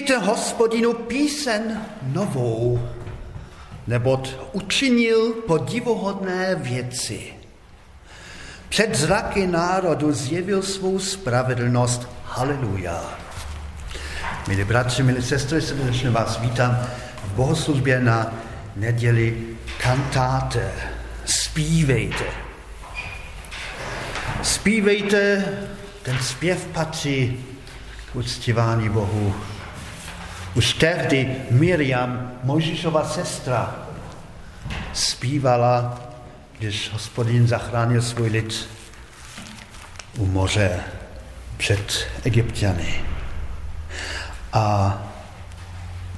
Spívejte hospodinu písen novou, neboť učinil podivuhodné věci. Před zraky národu zjevil svou spravedlnost. Haleluja. Milí bratři, milí sestry, srdečně vás vítám v bohoslužbě na neděli kantáte. Spívejte. Spívejte, ten zpěv patří k uctívání Bohu. Už tehdy Miriam, Mojžišova sestra, zpívala, když hospodin zachránil svůj lid u moře před Egyptiany. A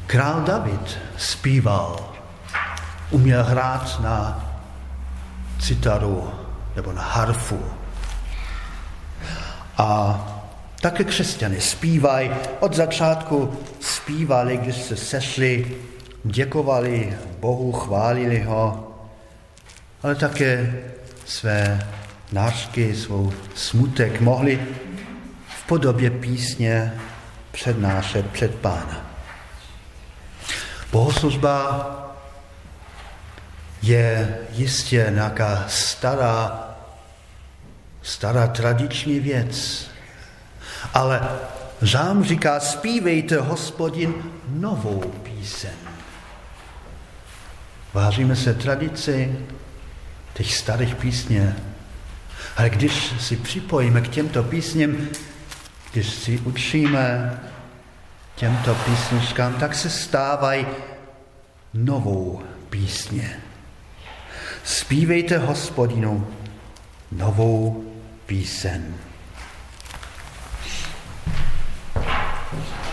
král David zpíval, uměl hrát na citaru nebo na harfu. A také křesťany zpívají, od začátku zpívali, když se sešli, děkovali Bohu, chválili ho, ale také své nářky, svou smutek mohli v podobě písně přednášet před pána. Bohoslužba je jistě nějaká stará, stará tradiční věc, ale Žám říká, zpívejte hospodin novou píseň. Vážíme se tradici těch starých písně, ale když si připojíme k těmto písněm, když si učíme těmto písničkám, tak se stávají novou písně. Spívejte hospodinu novou píseň. Thank you.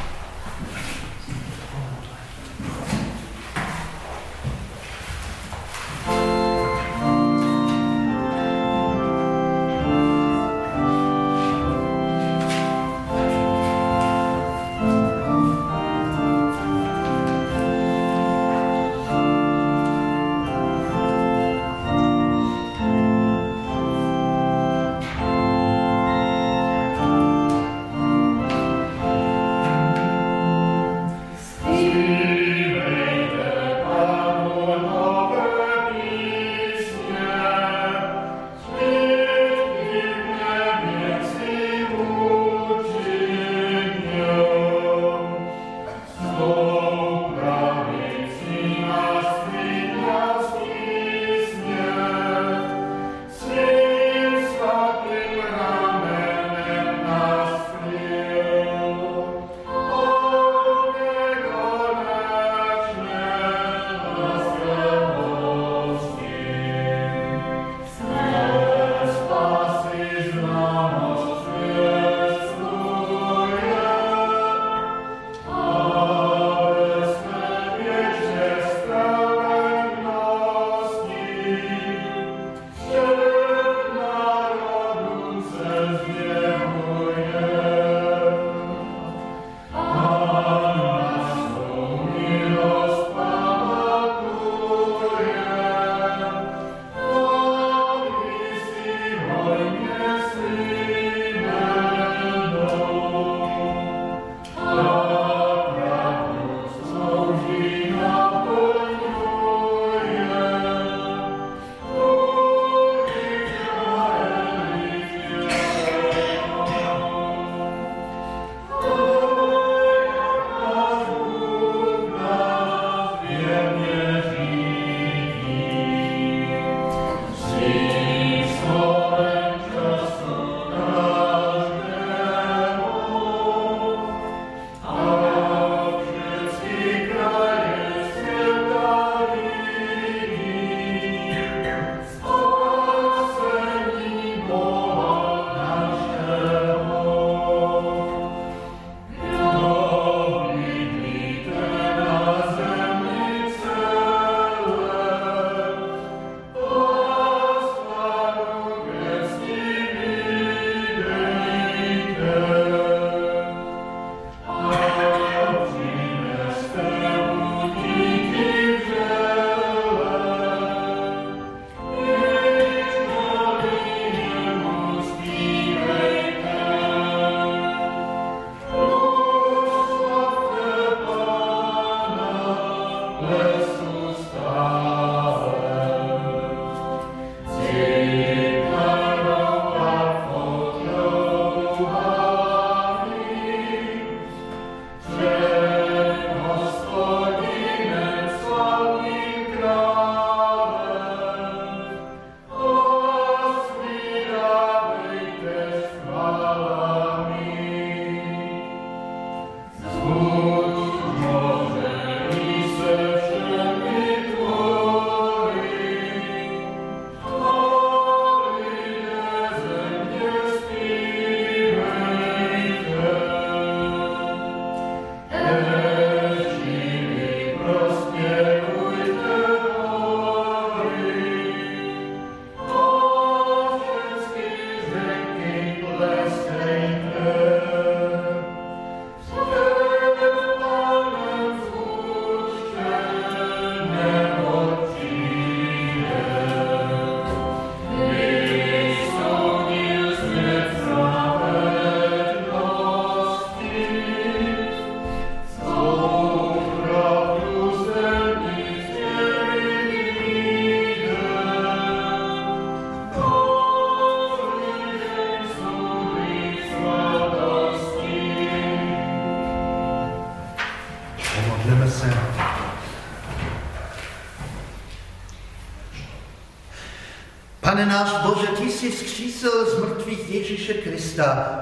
Ježíše Krista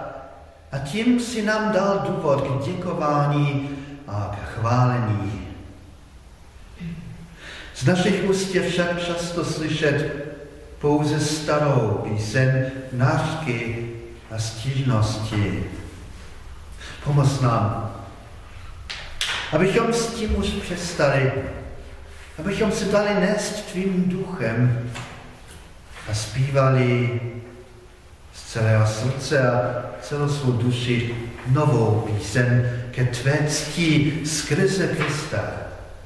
a tím si nám dal důvod k děkování a k chválení. Z našich úst je však často slyšet pouze starou píseň, nářky a stížnosti. Pomoz nám, abychom s tím už přestali, abychom se dali nést tvým duchem a zpívali z celého srdce a celou svou duši novou píseň ke tvé ctí skrze Krista,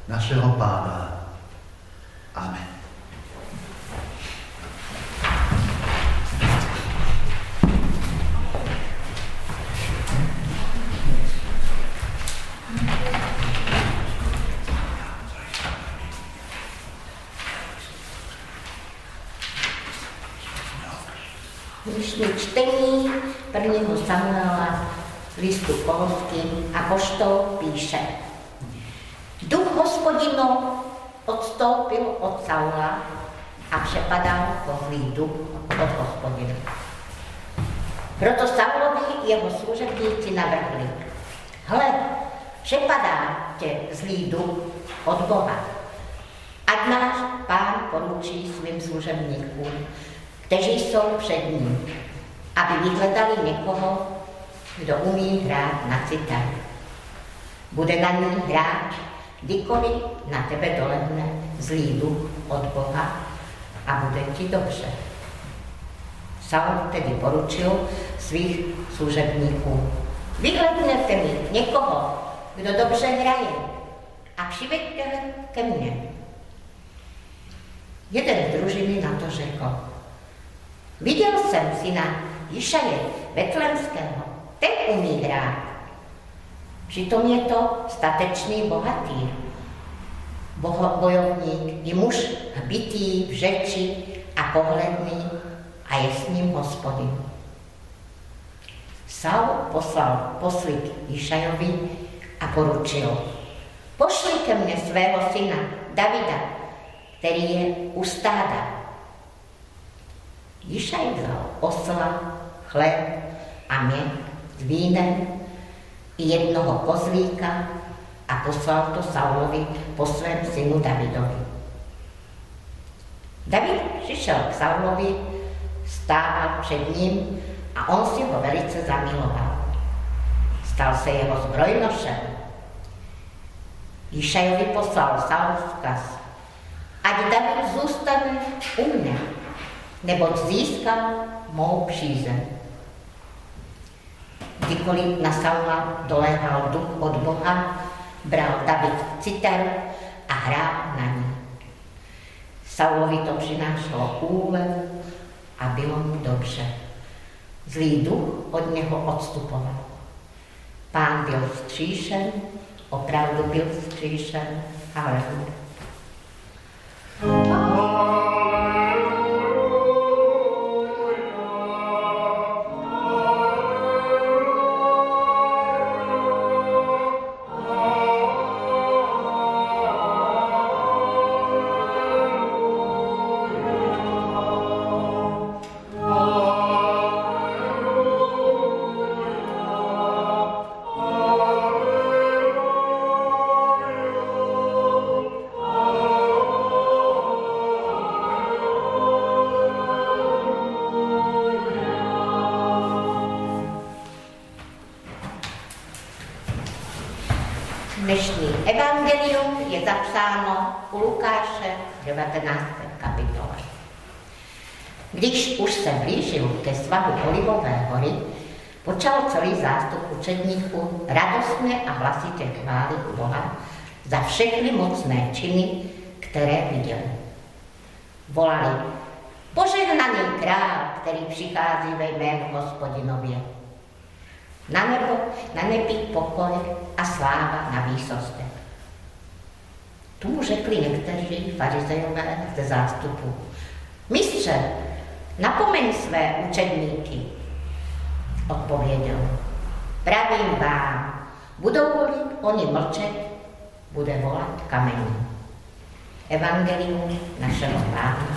našeho Pána. Amen. Dnešní čtení prvního Samuela listu Polským a poštol píše. Duch hospodino odstoupil od Saula a přepadal po zlý duch od hospodina. Proto Saulovi jeho služebníci navrhli. Hle, přepadá tě zlý duch od Boha. Ať náš pán poručí svým služebníkům, kteří jsou před ním, aby vyhledali někoho, kdo umí hrát na citar. Bude na ní hrát, kdykoliv na tebe dolehne zlý duch od Boha a bude ti dobře. Saul tedy poručil svých služebníků. Vyhlednete mi někoho, kdo dobře hraje a přiveďte ke mně. Jeden z družiny na to řekl, Viděl jsem syna Jišaje Betlemského, ten umí hrát. Přitom je to statečný bohatý, boho, bojovník, i muž hbitý v řeči a pohledný a je s ním hospodin. Saul poslal poslit Jišajovi a poručil, pošli ke mně svého syna Davida, který je u stáda Jišaj vzal osla, chleb a měk s vínem i jednoho kozlíka a poslal to Saulovi po svém synu Davidovi. David přišel k Saulovi, stával před ním a on si ho velice zamiloval. Stal se jeho zbrojnošem. Jišajovi poslal Saul vzkaz, ať David zůstane u mě neboť získal mou přízeň. Kdykoliv na Saula doléhal duch od Boha, bral David citar a hrál na ní. Saulovi to přinášelo úlev a bylo mu dobře. Zlý duch od něho odstupoval. Pán byl vzkříšen, opravdu byl vzkříšen. Haleluja. Zapsáno u Lukáše 19. kapitole. Když už se blížil ke svahu Olivové hory, počal celý zástup učedníků radostně a hlasitě chválit Boha za všechny mocné činy, které viděli. Volali, požehnaný král, který přichází ve jménu hospodinově. Na nebo, na nebi pokoj a sláva na výsostech. Řekli někteří farizejové ze zástupu. Mistře, napomeň své učedníky. Odpověděl. Pravím vám, budou-li oni mlčet, bude volat kamení. Evangelium našeho Pána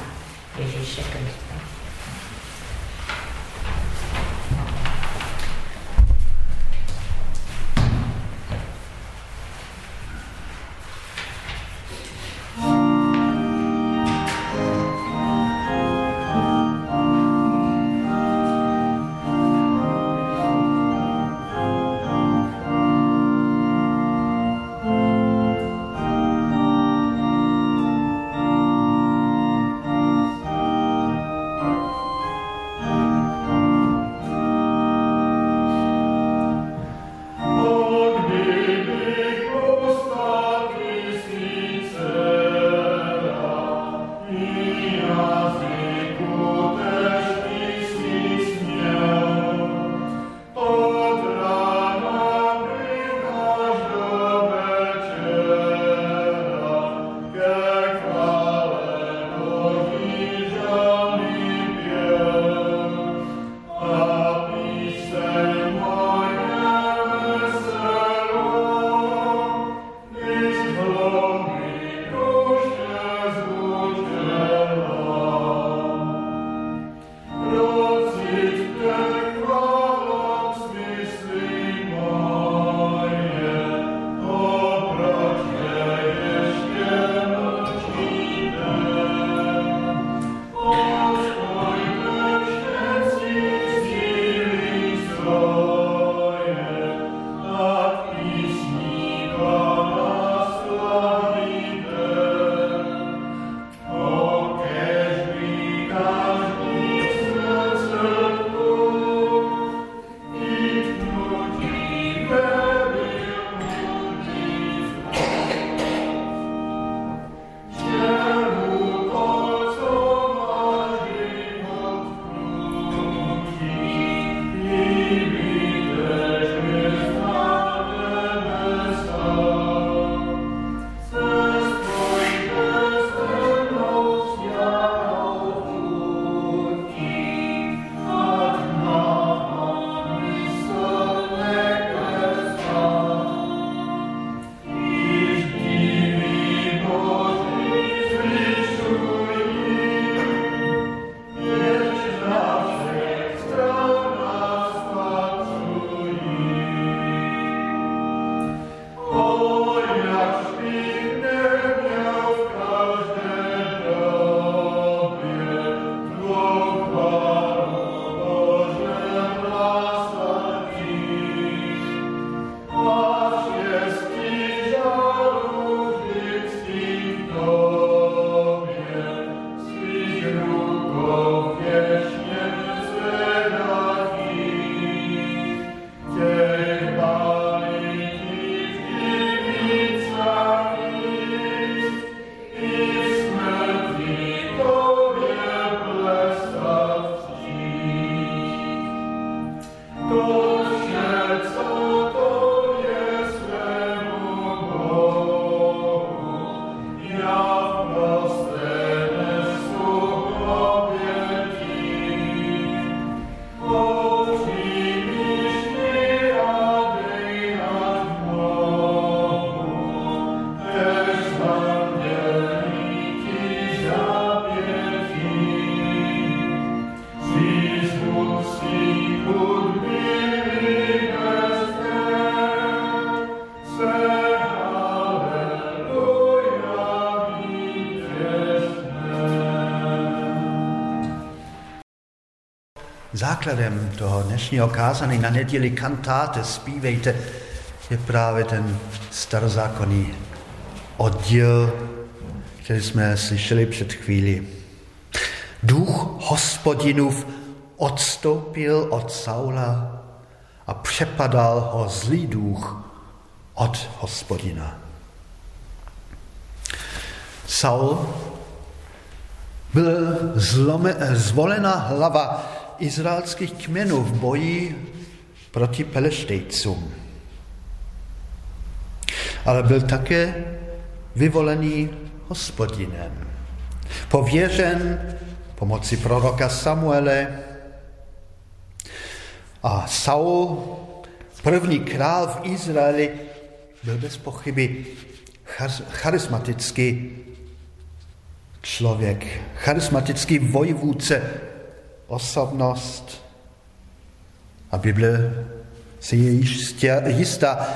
Ježíše Krista. Základem toho dnešního kázání na neděli kantáte, zpívejte, je právě ten starozákonný oddíl, který jsme slyšeli před chvíli. Duch hospodinův odstoupil od Saula a přepadal ho zlý duch od hospodina. Saul byl zlome, zvolena hlava izraelských kmenů v boji proti Peleštejcům. Ale byl také vyvolený hospodinem. Pověřen pomocí proroka Samuele a Saul, první král v Izraeli, byl bez pochyby charismatický člověk, charismatický vojvůdce, osobnost. A Bible si je již jistá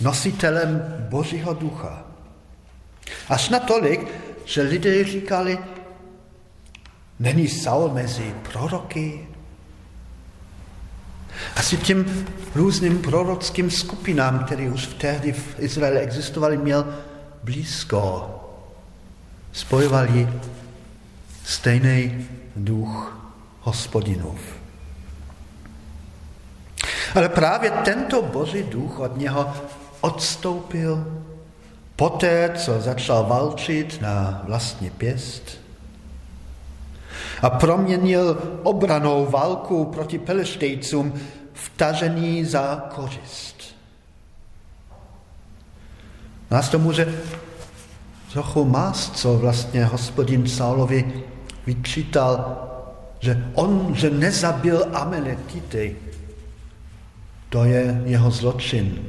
nositelem Božího ducha. Až natolik, že lidé říkali, není Saul mezi proroky? Asi těm různým prorockým skupinám, které už v tehdy v Izraeli existovaly, měl blízko. Spojovali stejný duch hospodinův. Ale právě tento boží duch od něho odstoupil poté, co začal valčit na vlastní pěst a proměnil obranou válku proti Peleštejcům v tažení za kořist. Nás to může trochu mást, co vlastně hospodin Saulovi vyčítal, že on, že nezabil Amelekity, to je jeho zločin.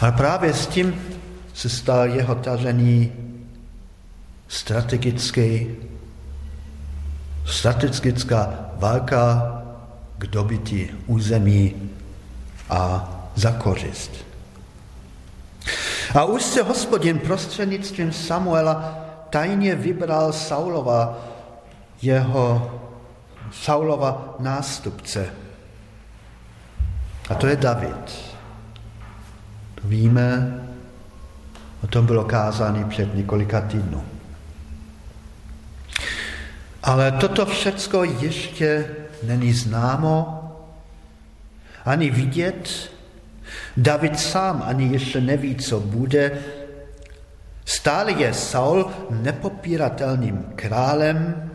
Ale právě s tím se stal jeho tažení strategický, strategická válka k dobytí území a za kořist. A už se hospodin prostřednictvím Samuela tajně vybral Saulova, jeho Saulova nástupce. A to je David. To víme, o tom bylo kázáno před několika týdnů. Ale toto všecko ještě není známo, ani vidět. David sám ani ještě neví, co bude. Stále je Saul nepopíratelným králem.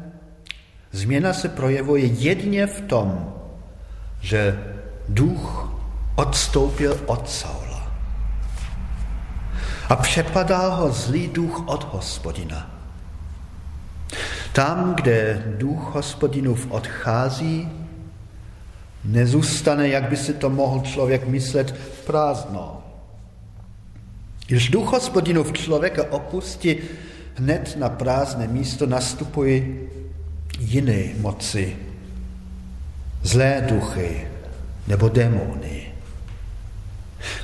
Změna se projevuje jedině v tom, že duch odstoupil od Saula. A přepadal ho zlý duch od hospodina. Tam, kde duch hospodinův odchází, nezůstane, jak by si to mohl člověk myslet, prázdno. Když duch hospodinův člověka opustí, hned na prázdné místo nastupují jiné moci, zlé duchy nebo démony.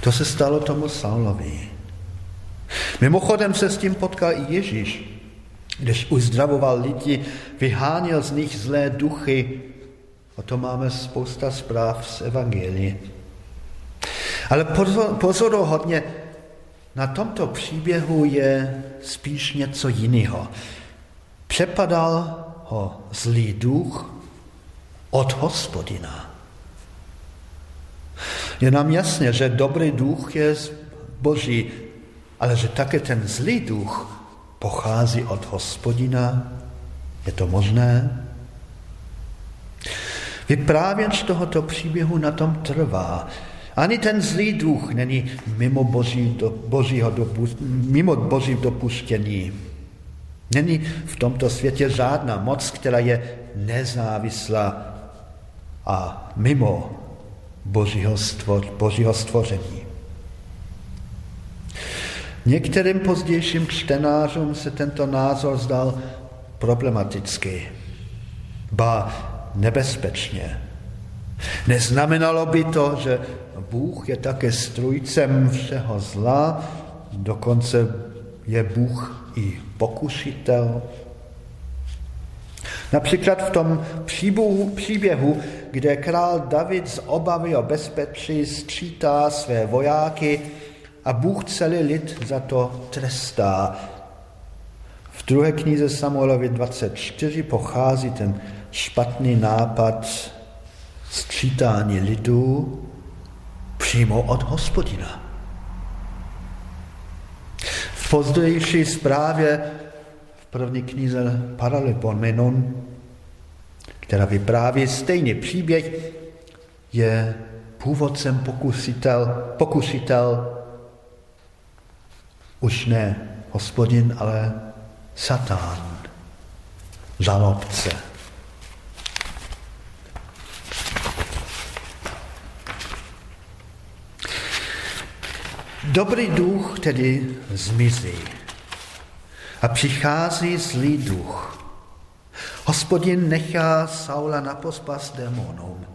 To se stalo tomu Saulovi. Mimochodem se s tím potkal i Ježíš když uzdravoval lidi, vyháněl z nich zlé duchy. O to máme spousta zpráv z Evangelii. Ale pozor, pozoruhodně na tomto příběhu je spíš něco jiného. Přepadal ho zlý duch od hospodina. Je nám jasné, že dobrý duch je boží, ale že také ten zlý duch pochází od hospodina? Je to možné? Vyprávěč tohoto příběhu na tom trvá. Ani ten zlý duch není mimo boží, do, božího dopu, mimo boží dopuštění. Není v tomto světě žádná moc, která je nezávislá a mimo božího, stvor, božího stvoření. Některým pozdějším čtenářům se tento názor zdal problematický, ba nebezpečně. Neznamenalo by to, že Bůh je také strujcem všeho zla, dokonce je Bůh i pokušitel. Například v tom příběhu, příběhu, kde král David z obavy o bezpečí sčítá své vojáky, a Bůh celý lid za to trestá. V druhé knize Samuelovi 24 pochází ten špatný nápad sčítání lidu přímo od hospodina. Pozdější zprávě v první knize Paralipomenon, která vypráví stejný příběh, je původcem pokusitel, pokusitel už ne hospodin, ale satán, žalobce. Dobrý duch tedy zmizí. A přichází zlý duch. Hospodin nechá Saula na pospas démonům.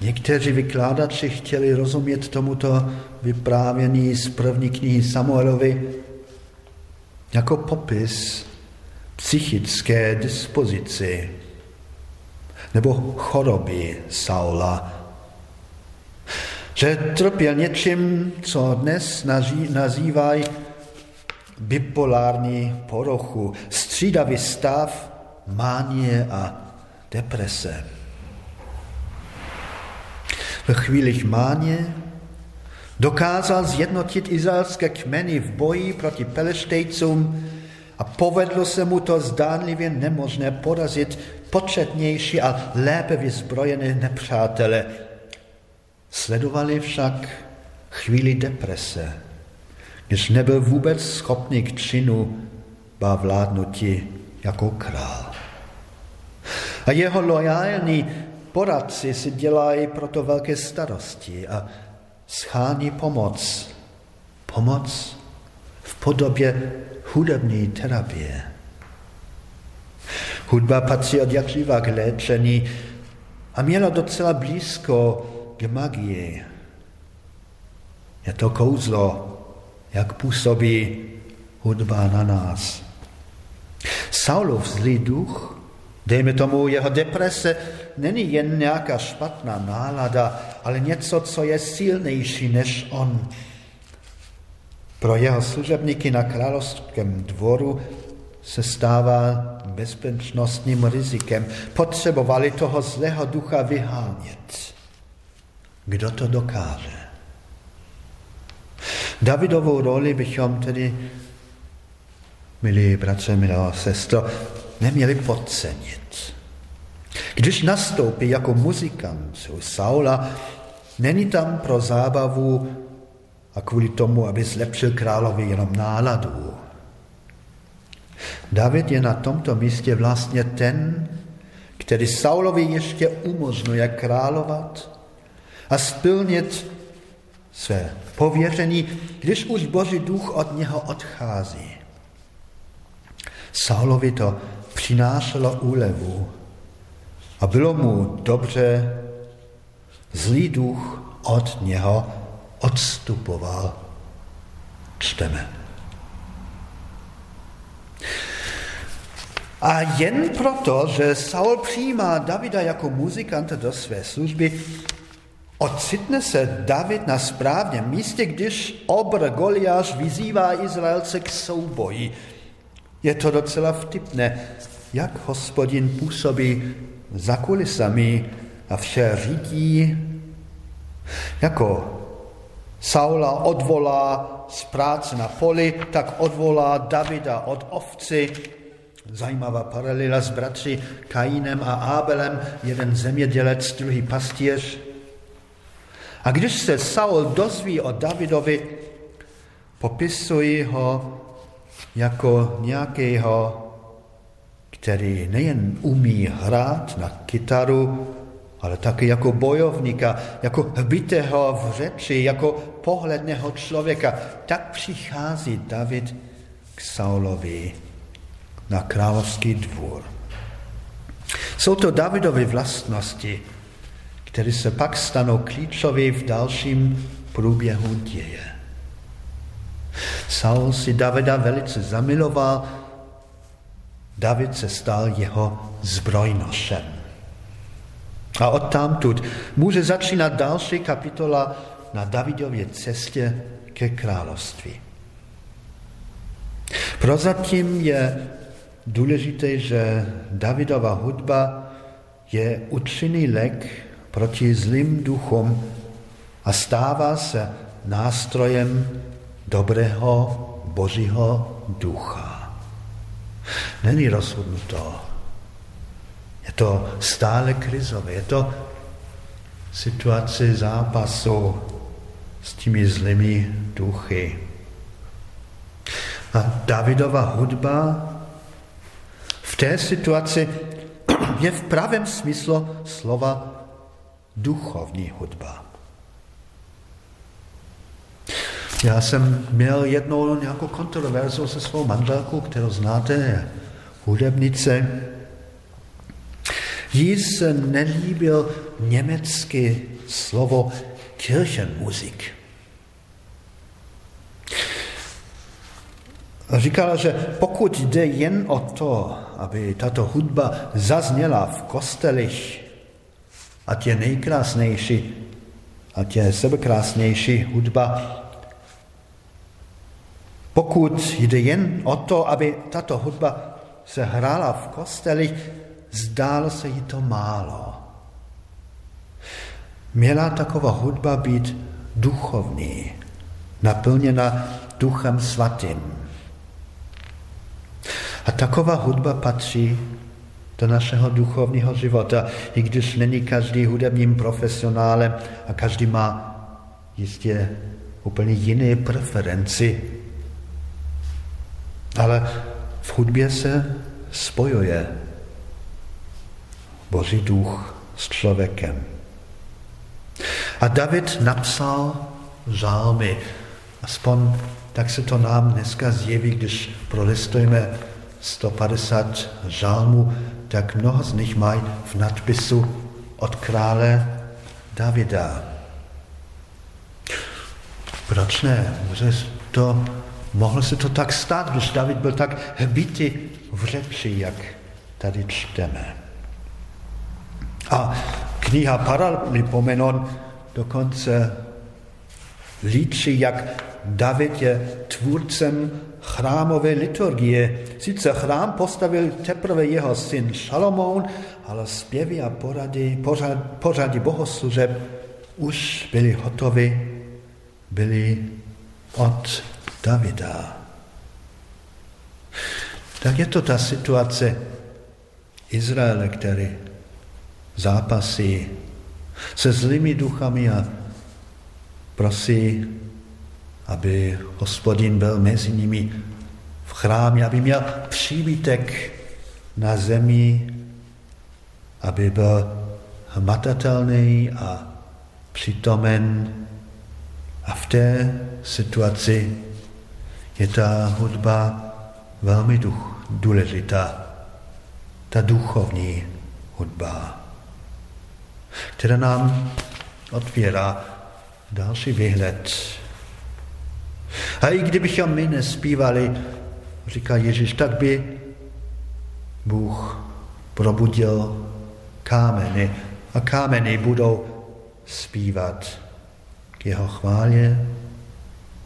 Někteří vykládači chtěli rozumět tomuto vyprávění z první knihy Samuelovi jako popis psychické dispozici nebo choroby Saula. Že trpěl něčím, co dnes nazývají bipolární porochu, střídavý stav mánie a deprese. V chvílích mánie dokázal zjednotit izraelské kmeny v boji proti peleštejcům a povedlo se mu to zdánlivě nemožné porazit početnější a lépe vyzbrojené nepřátele. Sledovali však chvíli deprese, když nebyl vůbec schopný k činu ba vládnutí jako král. A jeho lojální poradci si dělají proto velké starosti a schání pomoc. Pomoc v podobě hudební terapie. Hudba patří od jak živa k léčení a měla docela blízko k magii. Je to kouzlo, jak působí hudba na nás. Saulův zlý duch, dejme tomu jeho deprese, není jen nějaká špatná nálada, ale něco, co je silnější než on. Pro jeho služebníky na královském dvoru se stává bezpečnostním rizikem. Potřebovali toho zlého ducha vyhánět. Kdo to dokáže? Davidovou roli bychom tedy, milí bratře, milá sestro, neměli podcenit. Když nastoupí jako muzikant u Saula, není tam pro zábavu a kvůli tomu, aby zlepšil královi jenom náladu. David je na tomto místě vlastně ten, který Saulovi ještě umožňuje královat a splnit své pověření, když už Boží duch od něho odchází. Saulovi to přinášelo úlevu a bylo mu dobře, zlý duch od něho odstupoval. Čteme. A jen proto, že Saul přijímá Davida jako muzikanta do své služby, ocitne se David na správném místě, když obr Goliáš vyzývá Izraelce k souboji. Je to docela vtipné, jak hospodin působí za kulisami a vše řídí, jako Saula odvolá z práce na poli, tak odvolá Davida od ovci. Zajímavá paralela s bratři Kainem a Abelem, jeden zemědělec, druhý pastěř. A když se Saul dozví o Davidovi, popisují ho jako nějakého, který nejen umí hrát na kytaru, ale taky jako bojovníka, jako hbitého v řeči, jako pohledného člověka. Tak přichází David k Saulovi na královský dvůr. Jsou to Davidovy vlastnosti, které se pak stanou klíčové v dalším průběhu děje. Saul si Davida velice zamiloval, David se stal jeho zbrojnošem. A odtamtud může začínat další kapitola na Davidově cestě ke království. Prozatím je důležité, že Davidova hudba je účinný lék proti zlým duchům a stává se nástrojem dobrého božího ducha. Není rozhodnuto je to stále krizové, je to situace zápasu s těmi zlými duchy. A Davidova hudba v té situaci je v pravém smyslu slova duchovní hudba. Já jsem měl jednou nějakou kontroverzu se svou manželkou, kterou znáte, je hudebnice. Jí se nelíbil německé slovo Kirchenmusik. Říkala, že pokud jde jen o to, aby tato hudba zazněla v kostelích, ať je nejkrásnější, ať je sebekrásnější hudba, pokud jde jen o to, aby tato hudba se hrála v kostelích, zdálo se jí to málo. Měla taková hudba být duchovní, naplněna duchem svatým. A taková hudba patří do našeho duchovního života, i když není každý hudebním profesionálem a každý má jistě úplně jiné preferenci. Ale v hudbě se spojuje Boží duch s člověkem. A David napsal žálmy, aspoň tak se to nám dneska zjeví, když prolistujeme 150 žálmů, tak mnoho z nich mají v nadpisu od krále Davida. Proč ne? To, mohlo se to tak stát, když David byl tak hbitý v řeči, jak tady čteme. A kniha Paralipomenon dokonce líčí, jak David je tvůrcem chrámové liturgie. Sice chrám postavil teprve jeho syn Šalomoun, ale zpěvy a porady, pořad, pořady bohoslužeb už byly hotovy, byly od Davida. Tak je to ta situace Izraele, který zápasí se zlými duchami a prosí aby hospodin byl mezi nimi v chrámě, aby měl příbytek na zemi, aby byl hmatatelný a přitomen. A v té situaci je ta hudba velmi duch, důležitá, ta duchovní hudba, která nám otvírá další výhled a i kdybychom my nespívali, říká Ježíš, tak by Bůh probudil kámeny a kámeny budou zpívat k jeho chválě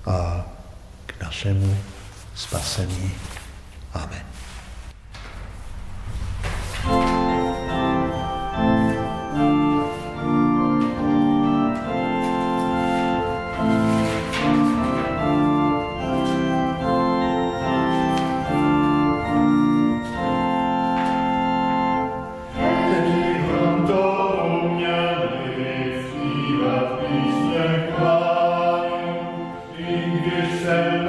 a k našemu spasení. Amen. Christ.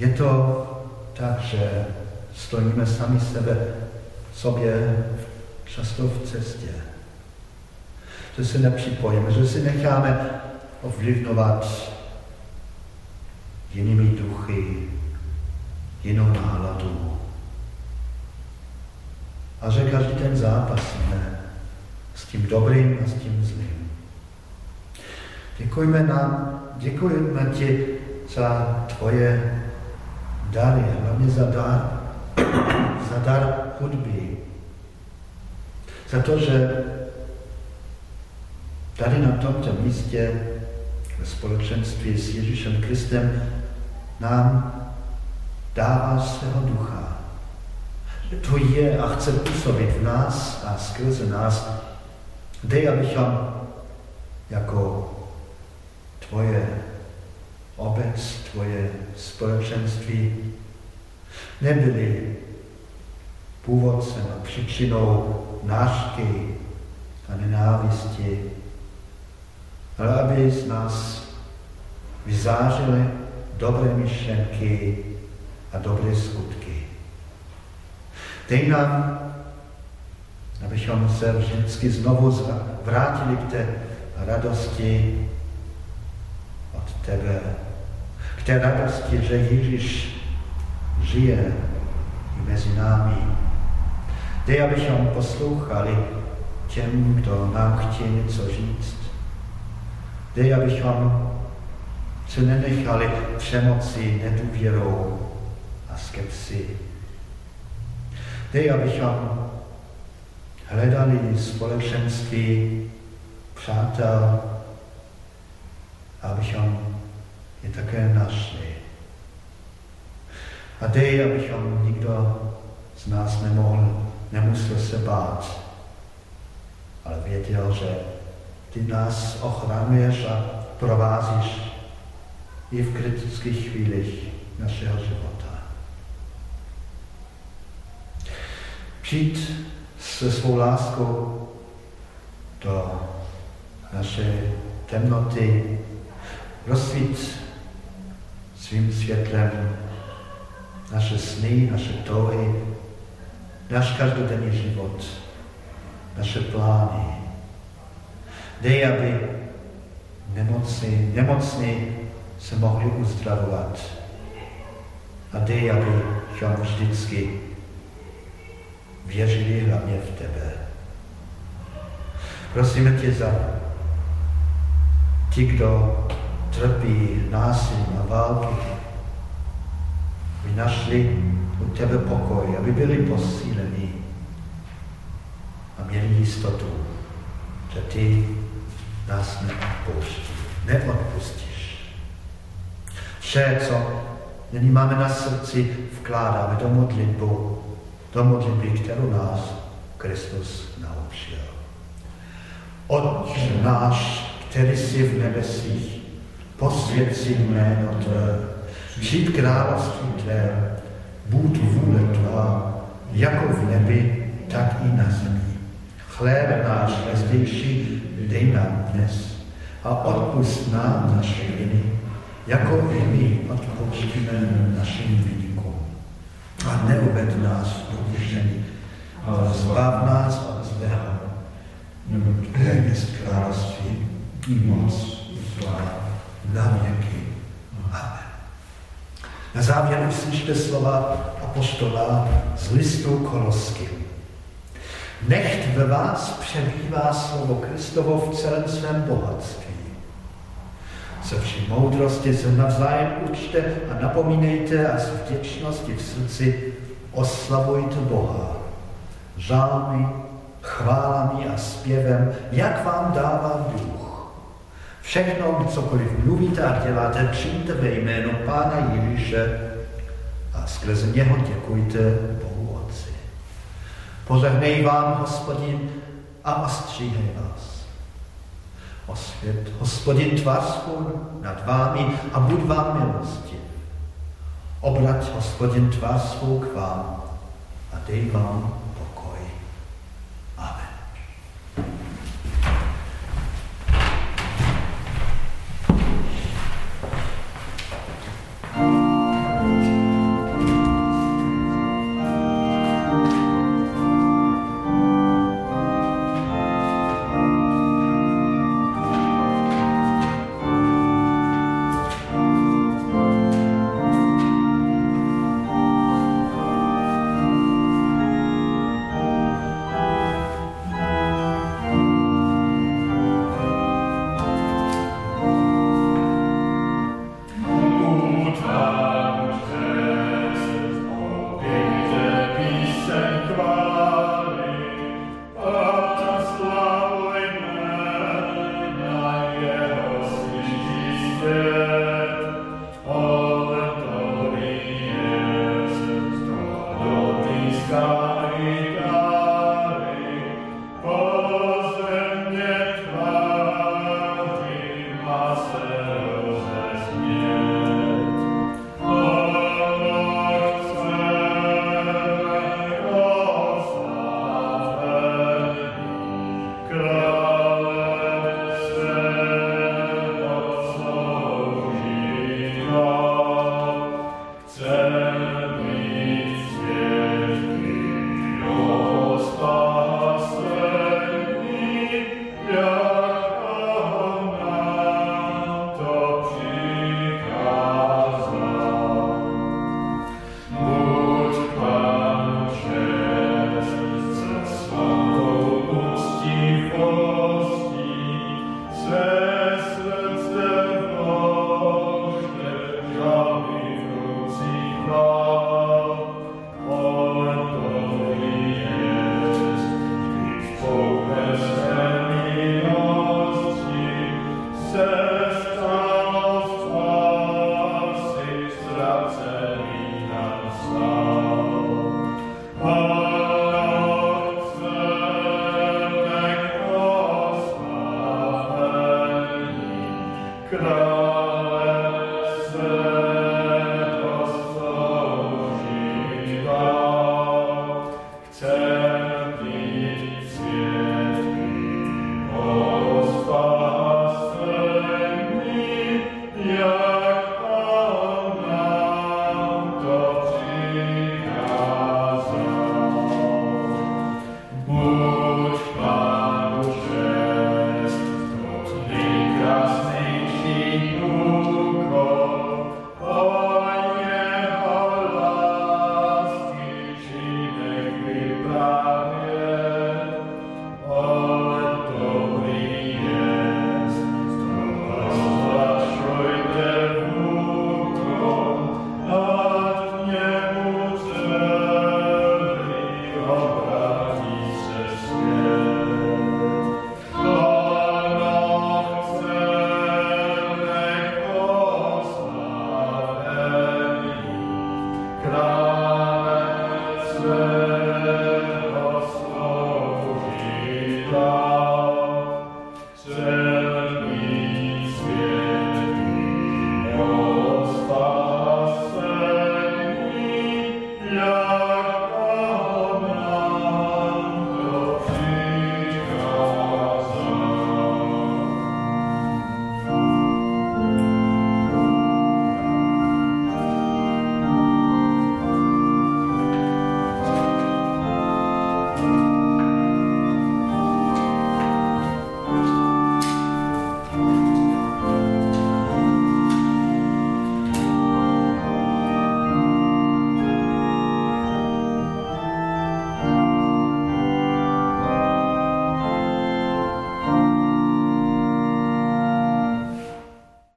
Je to tak, že stojíme sami sebe sobě často v cestě. Že se nepřipojíme, že si necháme ovlivňovat jinými duchy, jinou náladu. A že každý den zápasíme s tím dobrým a s tím zlým. Děkujeme nám, děkujeme ti za tvoje dary, hlavně za dar, za dar hudby. Za to, že tady na tomto místě ve společenství s Ježíšem Kristem nám dává svého ducha. To je a chce působit v nás a skrze nás. Dej, abychom jako tvoje obec, tvoje společenství nebyli původcem a příčinou nášky a nenávisti, ale aby z nás vyzážili dobré myšlenky a dobré skutky. Dej nám, abychom se vždycky znovu vrátili k té radosti od tebe, k té radosti, že Ježíš žije i mezi námi. Dej, abychom poslouchali těm, kdo nám chtějí něco říct. Dej, abychom se nenechali přemoci nedůvěrou a skepsi. Dej, abychom hledali společenství přátel, abychom je také našli. A dej, abychom nikdo z nás nemohl, nemusel se bát, ale věděl, že ty nás ochraňuješ a provázíš i v kritických chvílích našeho života. Přijít se svou láskou do naše temnoty, rozsvít svým světlem naše sny, naše touhy, náš každodenní život, naše plány. Dej, aby nemoci, nemocní se mohli uzdravovat. A dej, abychom vždycky věřili hlavně v tebe. Prosíme tě za ti, kdo trpí násilím a války, aby našli u tebe pokoj, aby byli posíleni a měli jistotu, že ty nás neodpustí, neodpustíš. Vše, co nyní máme na srdci, vkládáme do modlitbu, do modlitby, kterou nás Kristus naučil. Otče náš, který jsi v nebesích, posvěd jméno Tvé, přijď království Tvé, buď vůle Tvá, jako v nebi, tak i na zemi. Chléb náš vezdejší dej nám dnes a odpust nám naše viny, jako i my odpouštíme našim viníkům. A neuved nás do kušení, ale zbav nás od zlého, nebo je království moc na věky. Amen. Na závěr uslyšte slova apostola z listu Koloským. Nechť ve vás přebývá slovo Kristovo v celém svém bohatství. Se vší moudrosti se navzájem učte a napomínejte a s vděčnosti v srdci oslavujte Boha. žálmy, chválami a zpěvem, jak vám dává duch. Všechno, cokoliv mluvíte a děláte, čiňte ve jménu Pána Ježíše a skrze něho děkujte Bohu Otci. Požehnej vám, hospodin, a ostříhej vás. Osvět, hospodin tvář nad vámi a buď vám milostiv. Obrať, hospodin, tvář svou k vám a dej vám